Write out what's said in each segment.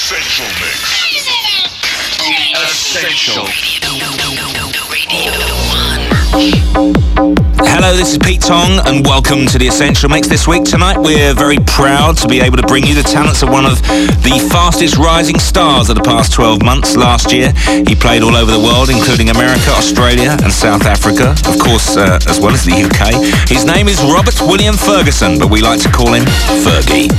Essential Mix. Essential. Hello, this is Pete Tong, and welcome to the Essential Mix this week. Tonight, we're very proud to be able to bring you the talents of one of the fastest rising stars of the past 12 months. Last year, he played all over the world, including America, Australia, and South Africa, of course, uh, as well as the UK. His name is Robert William Ferguson, but we like to call him Fergie.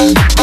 Thank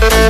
Thank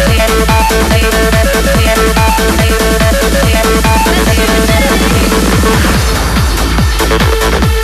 Thank you.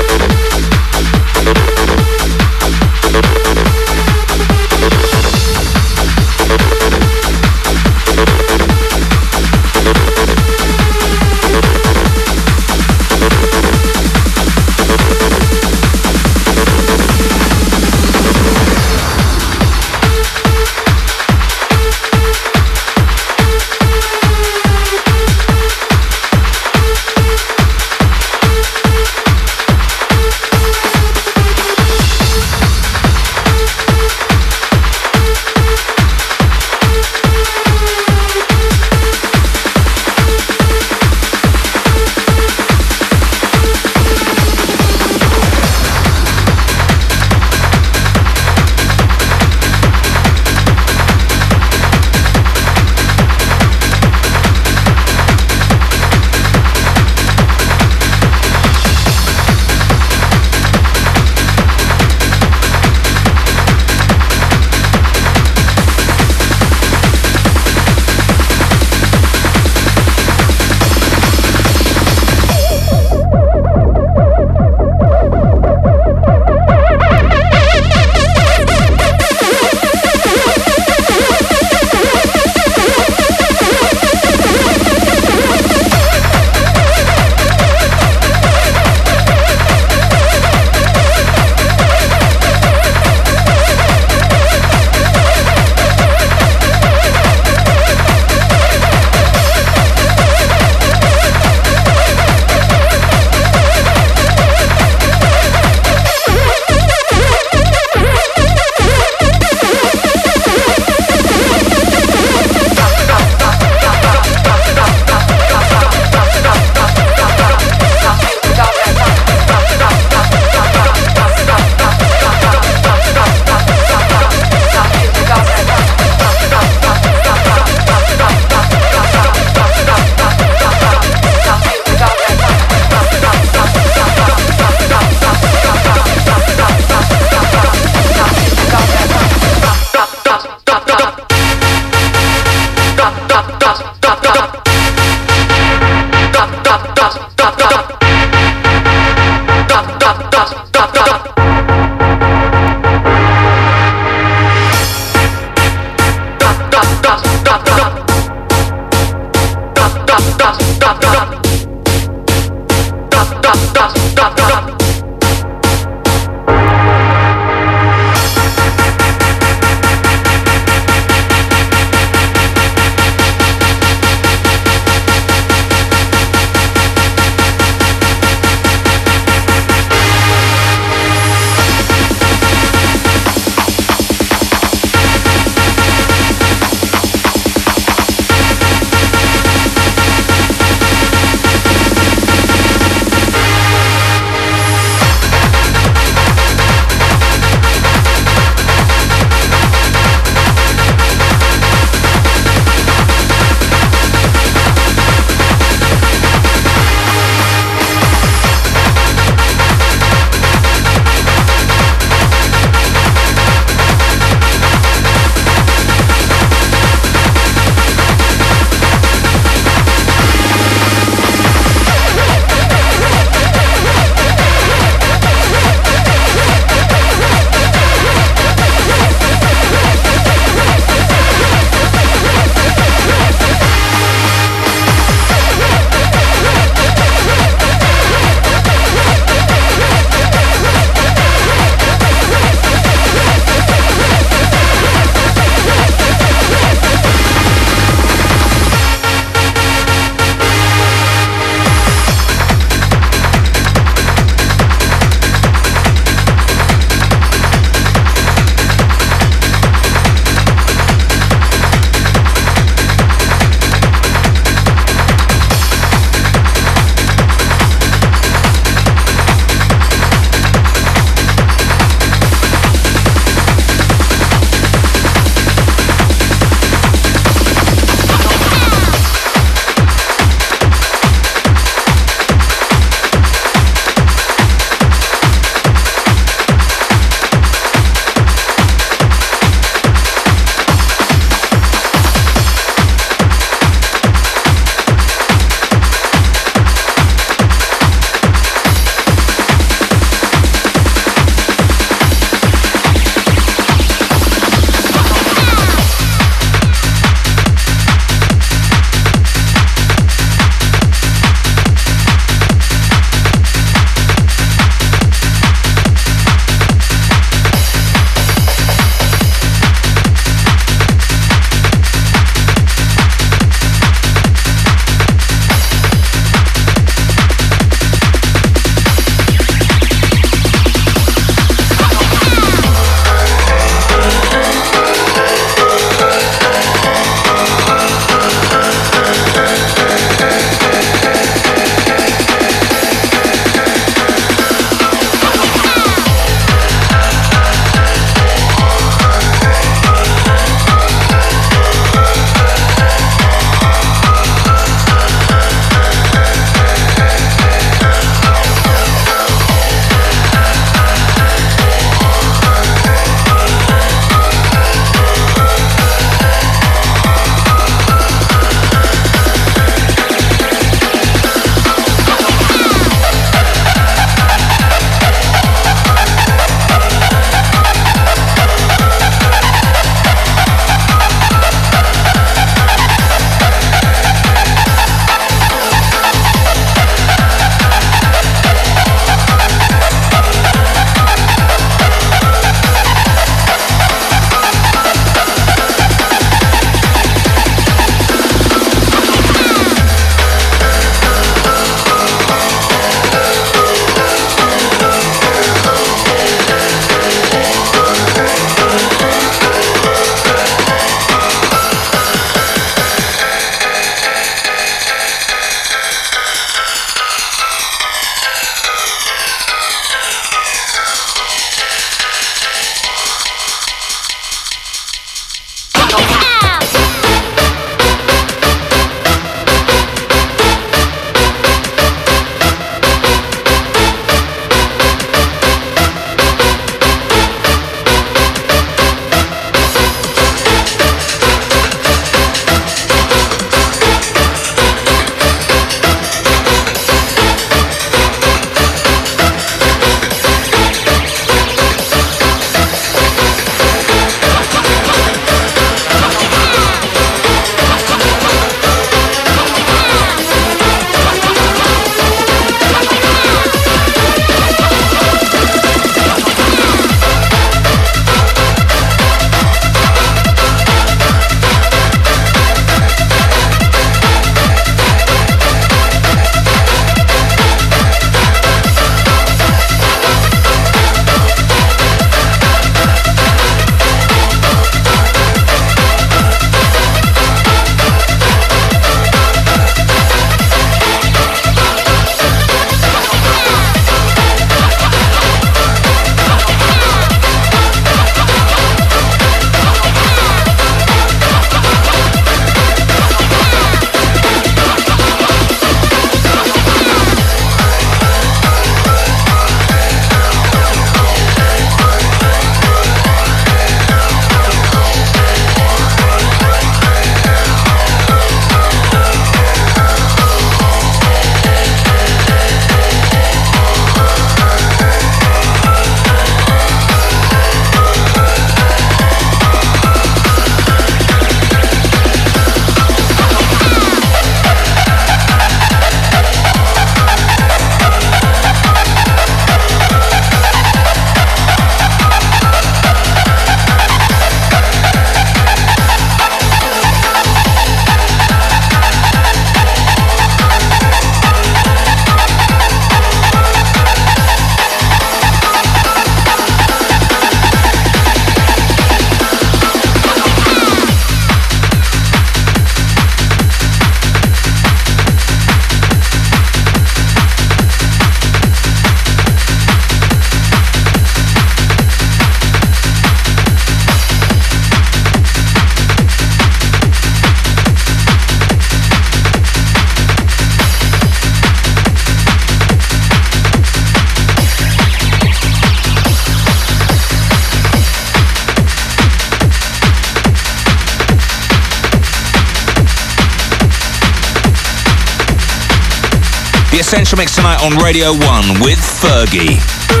On Radio 1 with Fergie.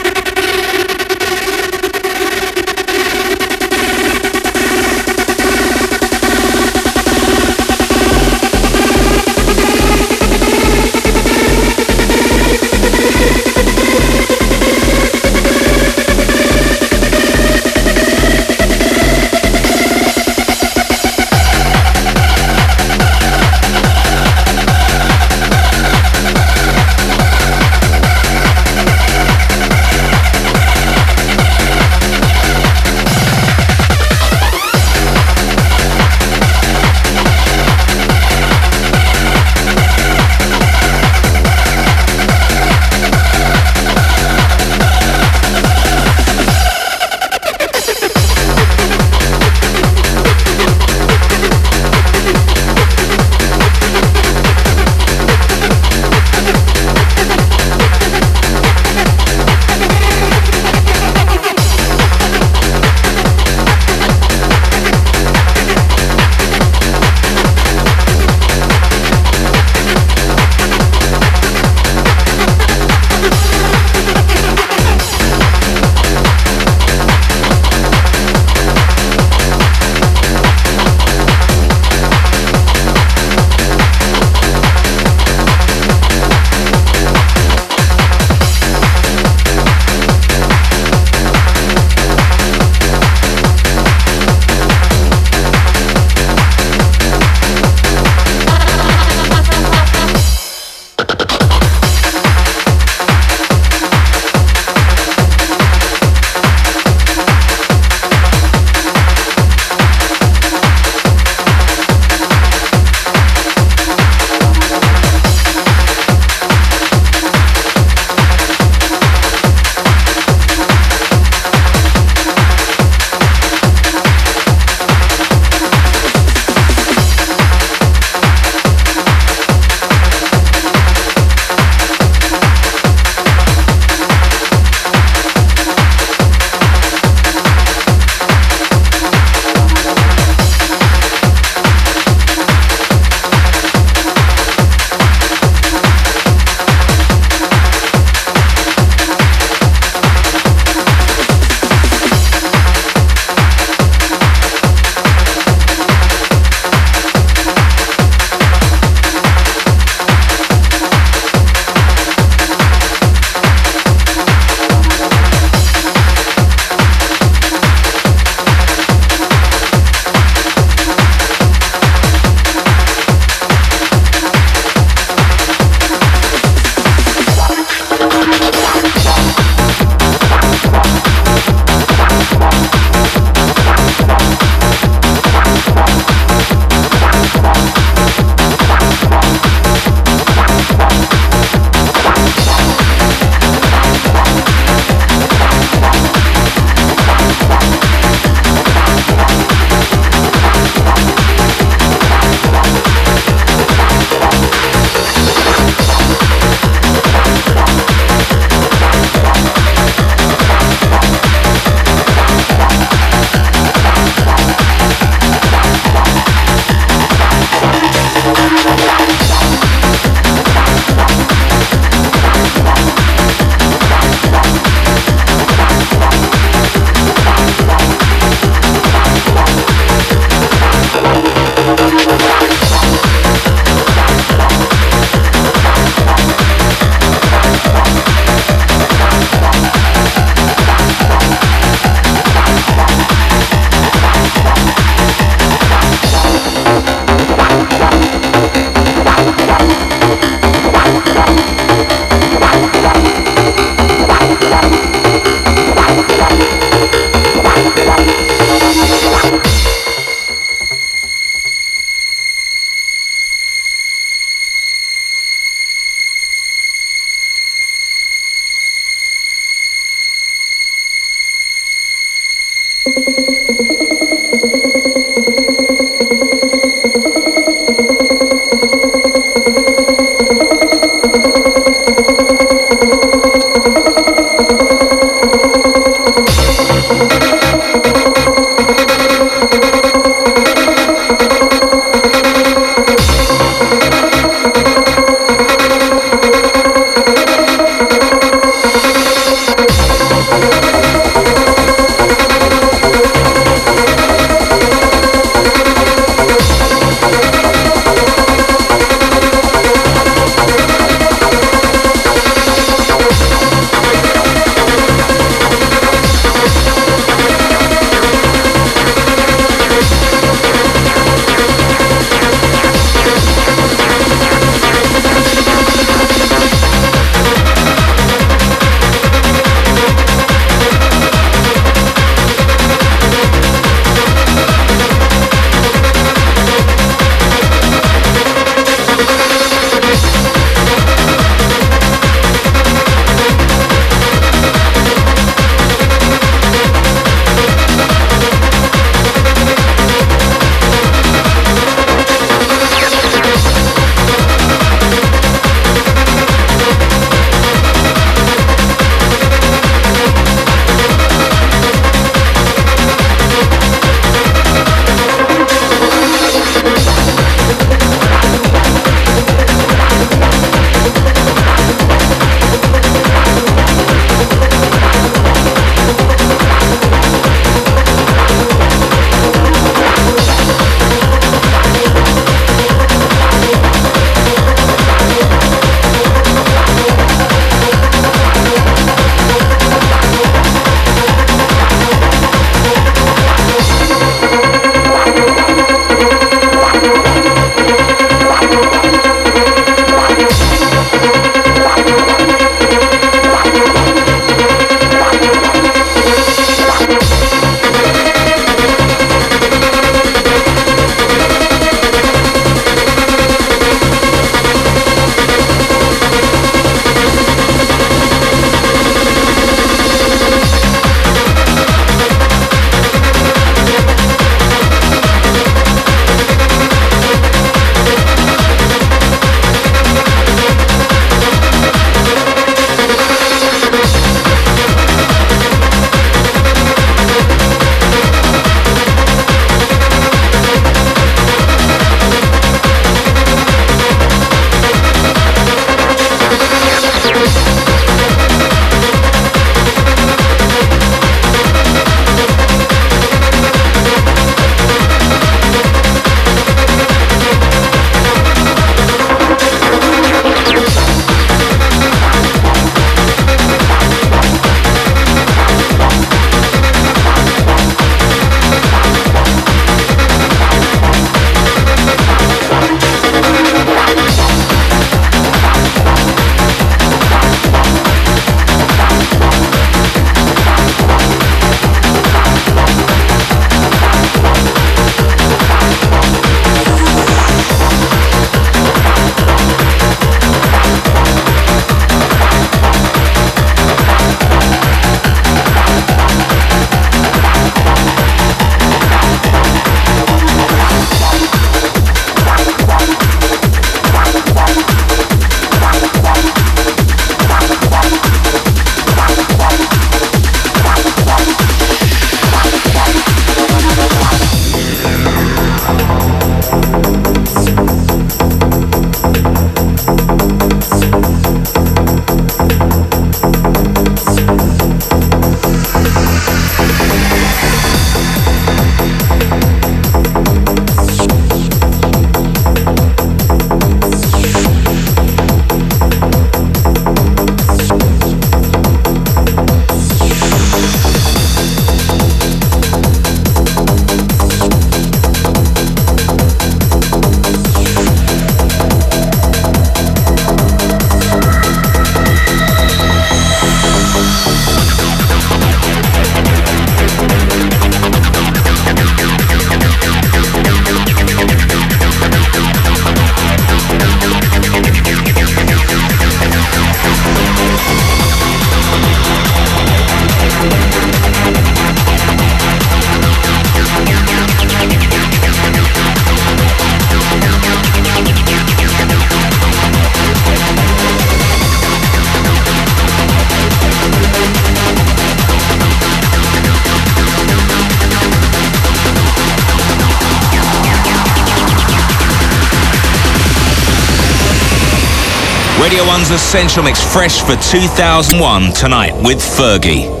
Essential Mix fresh for 2001 tonight with Fergie.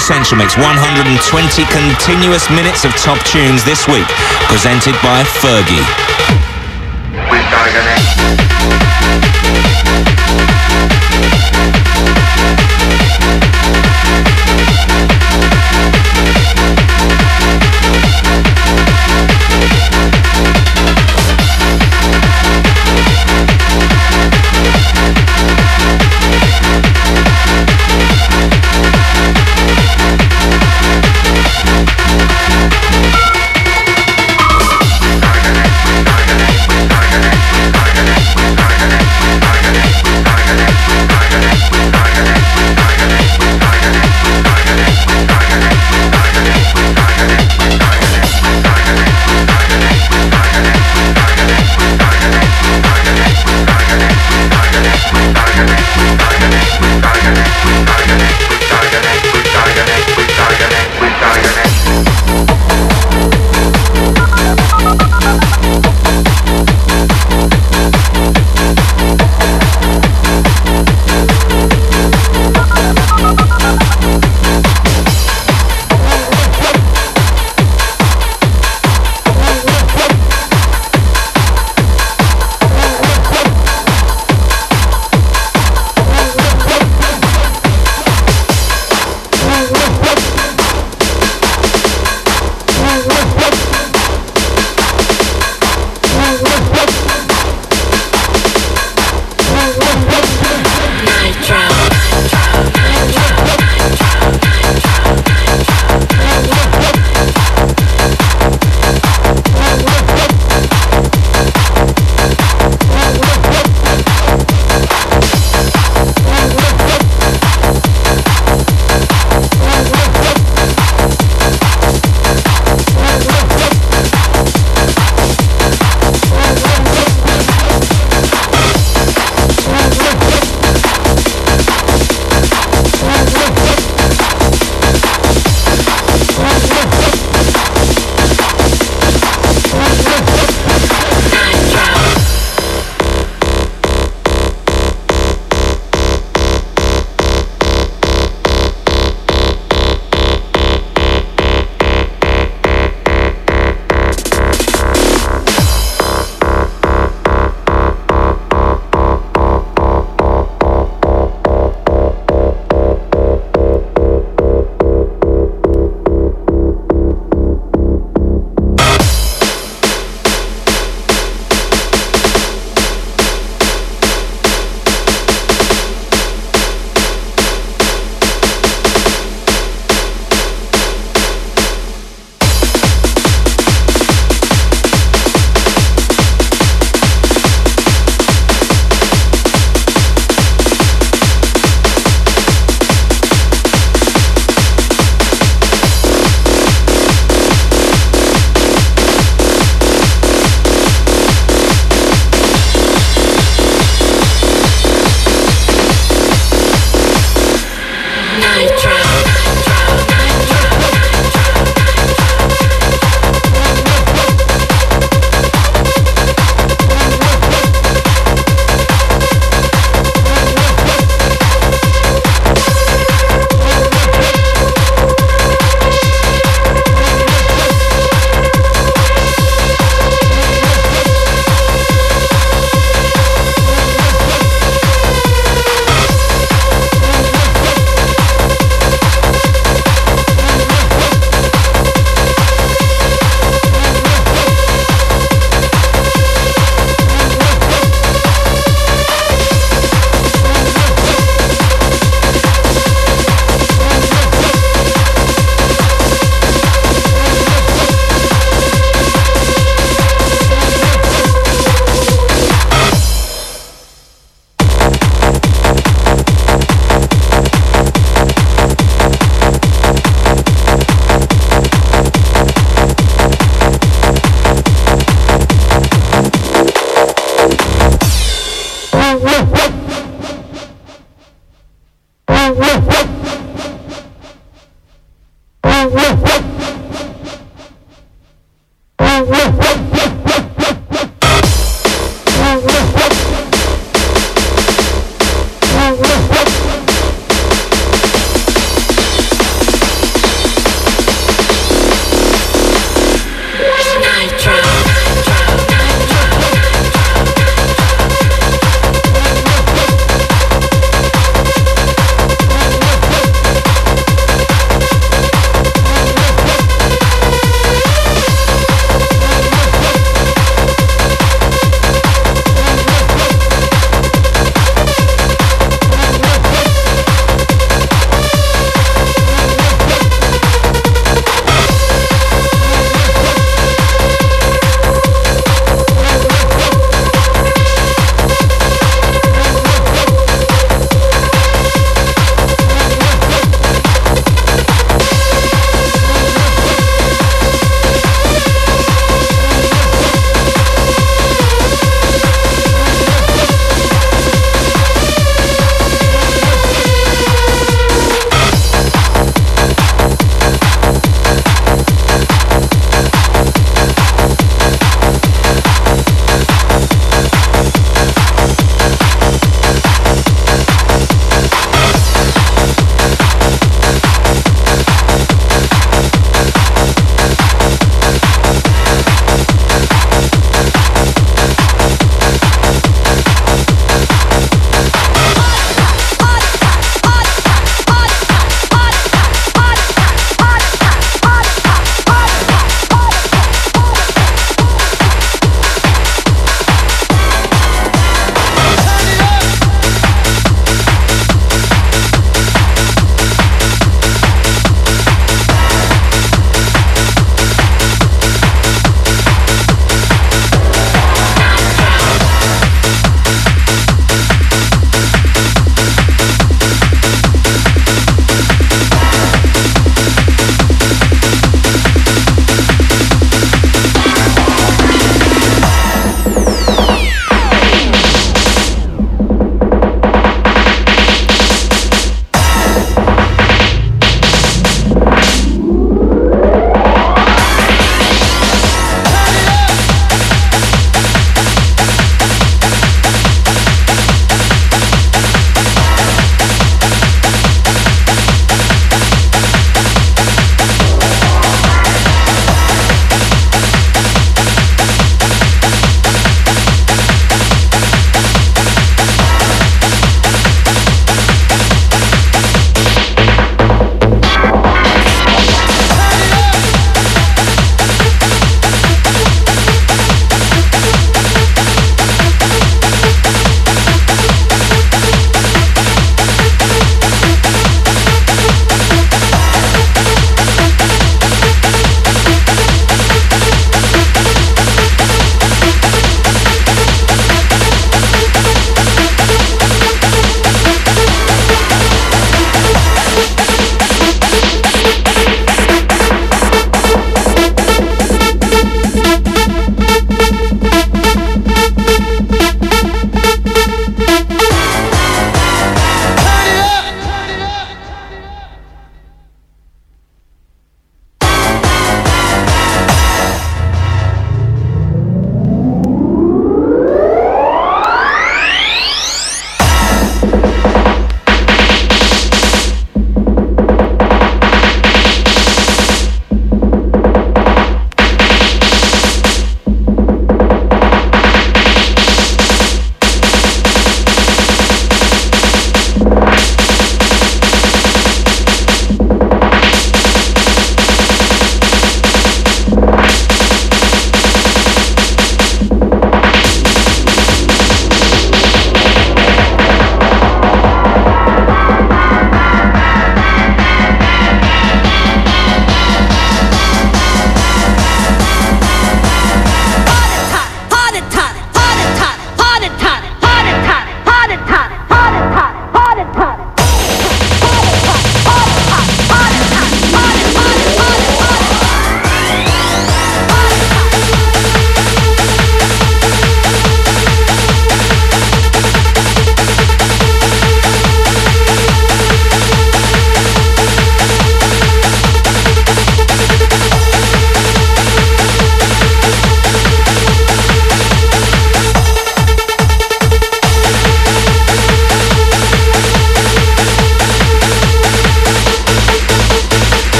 Essential Mix, 120 continuous minutes of top tunes this week, presented by Fergie.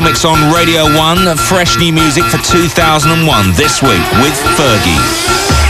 Mix on Radio 1. Fresh new music for 2001 this week with Fergie.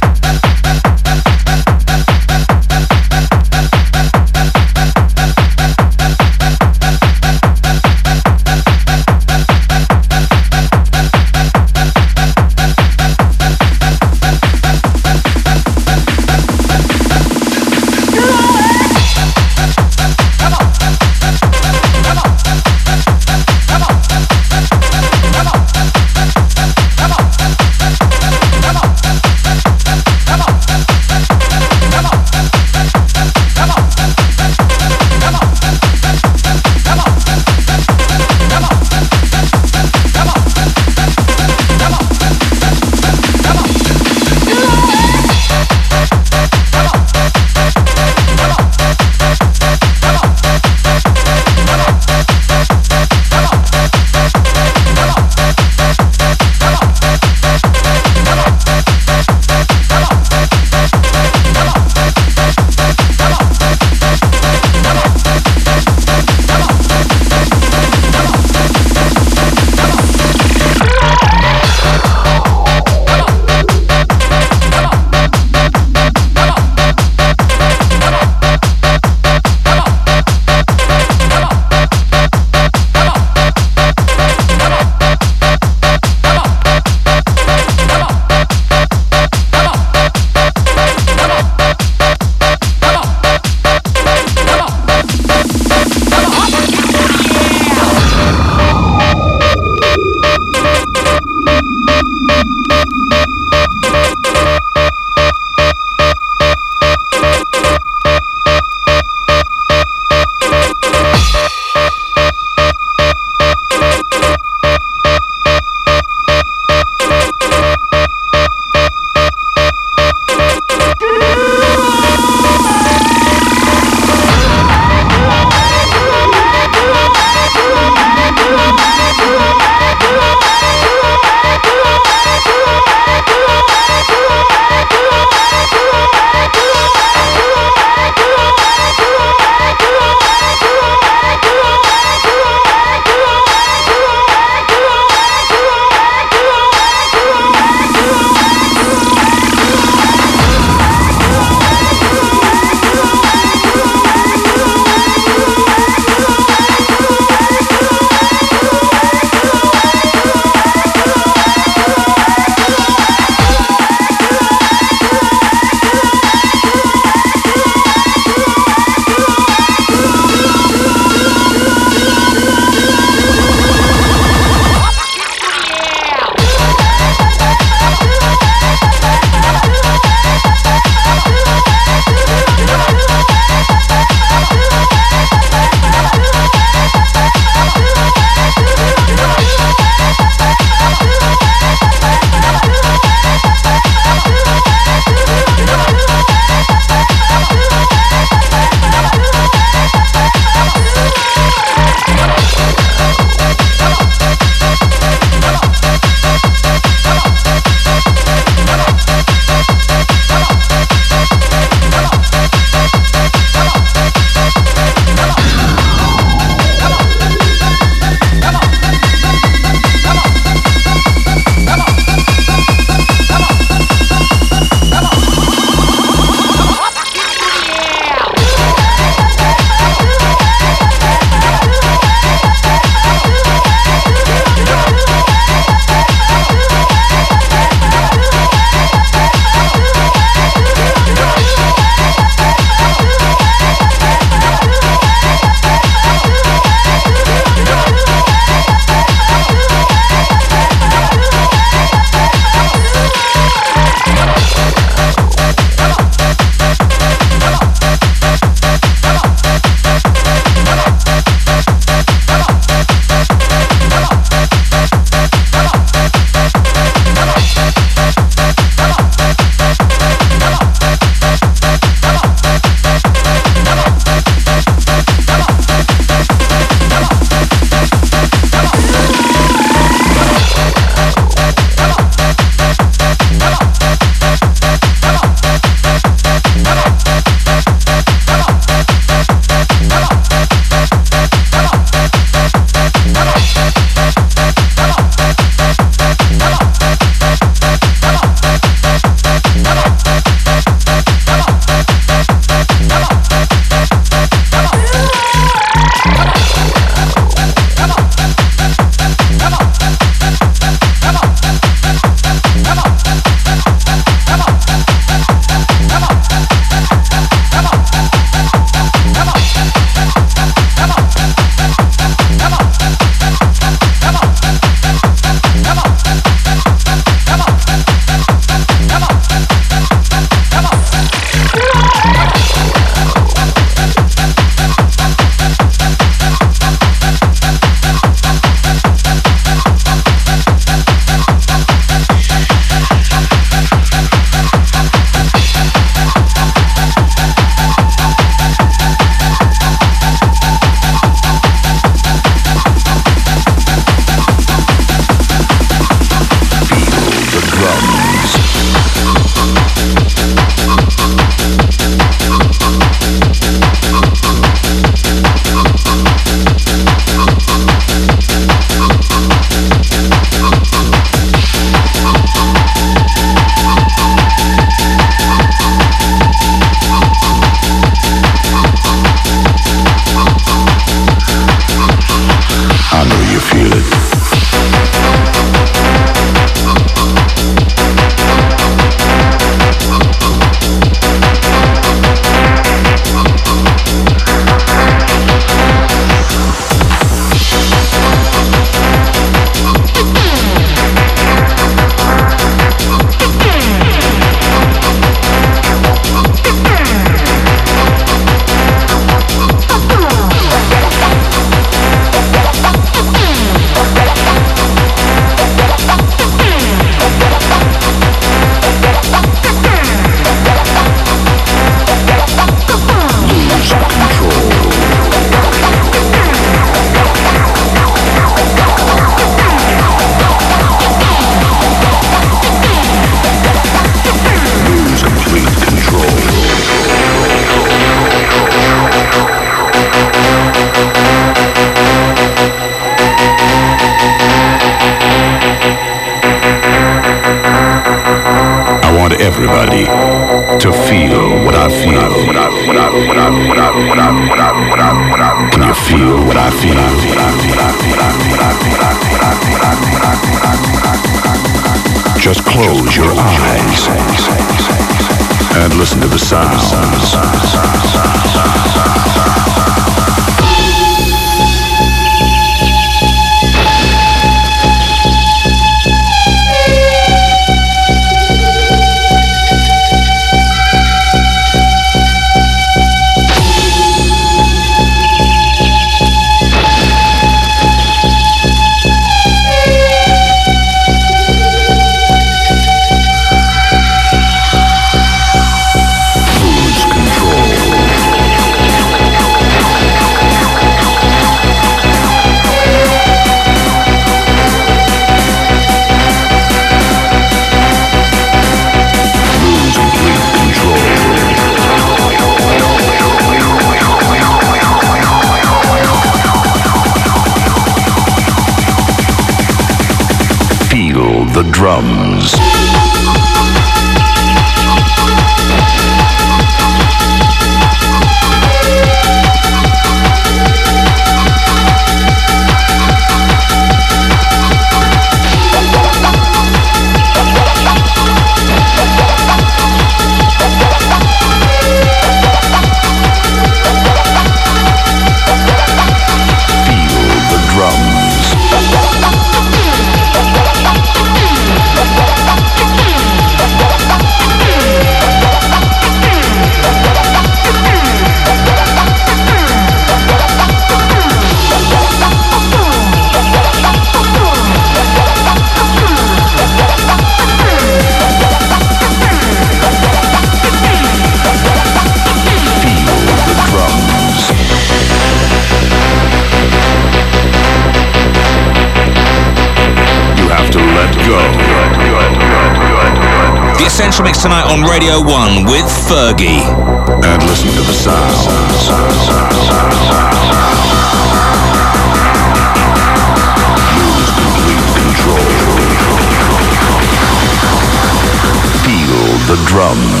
Drums.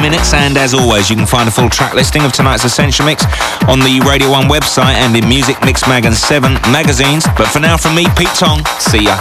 Minutes. And as always, you can find a full track listing of tonight's Essential Mix on the Radio 1 website and in Muzik Mix Mag and 7 magazines. But for now, from me, Pete Tong, see ya.